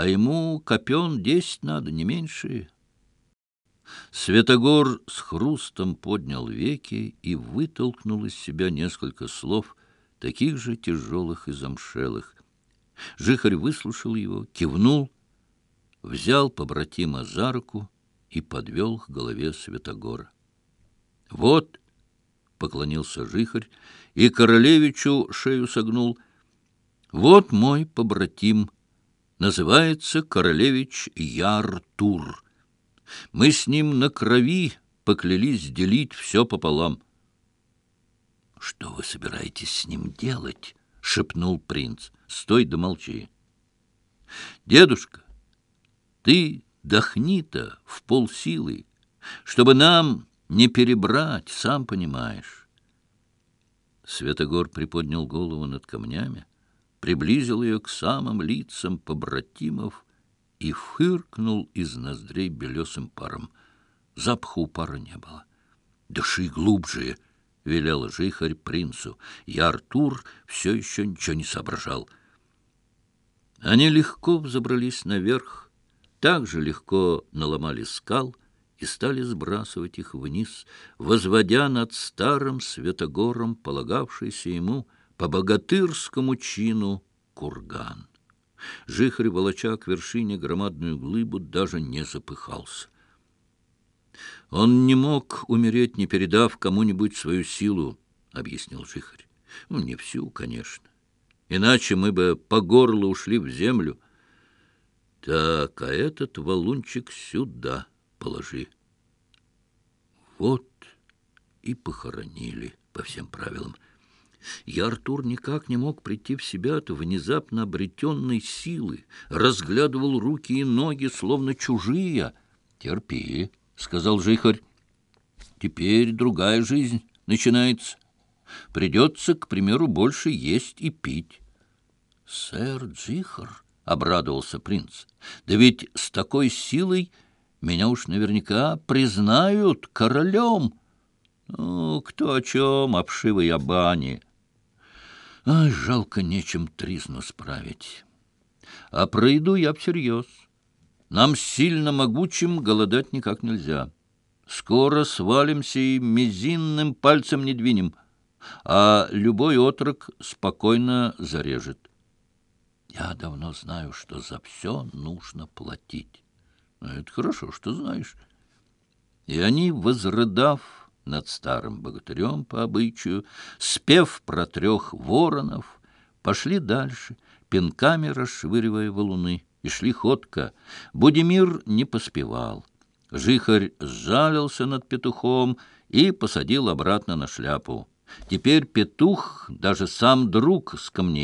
а ему копен десять надо, не меньше. Светогор с хрустом поднял веки и вытолкнул из себя несколько слов, таких же тяжелых и замшелых. Жихарь выслушал его, кивнул, взял побратима за руку и подвел к голове Светогора. — Вот, — поклонился Жихарь, и королевичу шею согнул, — вот мой побратим — называется королевич Яртур. Мы с ним на крови поклялись делить все пополам. — Что вы собираетесь с ним делать? — шепнул принц. — Стой да молчи. — Дедушка, ты дохни-то в полсилы, чтобы нам не перебрать, сам понимаешь. Светогор приподнял голову над камнями приблизил ее к самым лицам побратимов и фыркнул из ноздрей белесым паром. Запаха у пара не было. «Дыши глубже!» — велел жихарь принцу. Я, Артур, все еще ничего не соображал. Они легко взобрались наверх, так же легко наломали скал и стали сбрасывать их вниз, возводя над старым святогором полагавшийся ему — по богатырскому чину курган. Жихарь, волоча к вершине громадную глыбу, даже не запыхался. «Он не мог умереть, не передав кому-нибудь свою силу», — объяснил Жихарь. Ну, «Не всю, конечно. Иначе мы бы по горло ушли в землю. Так, а этот валунчик сюда положи». Вот и похоронили по всем правилам — Я, Артур, никак не мог прийти в себя от внезапно обретенной силы, разглядывал руки и ноги, словно чужие. — Терпи, — сказал Жихарь. — Теперь другая жизнь начинается. Придется, к примеру, больше есть и пить. — Сэр Джихар, — обрадовался принц, — да ведь с такой силой меня уж наверняка признают королем. Ну, кто о чем, обшивой о бане. А жалко нечем тризну справить. А про еду я всерьез. Нам сильно могучим голодать никак нельзя. Скоро свалимся и мизинным пальцем не двинем, а любой отрок спокойно зарежет. Я давно знаю, что за все нужно платить. Ну, это хорошо, что знаешь. И они, возрыдав, над старым богатырем по обычаю, спев про трех воронов, пошли дальше, пинками расшвыривая валуны, и шли ходка. Будимир не поспевал. Жихарь сжалился над петухом и посадил обратно на шляпу. Теперь петух, даже сам друг с камней,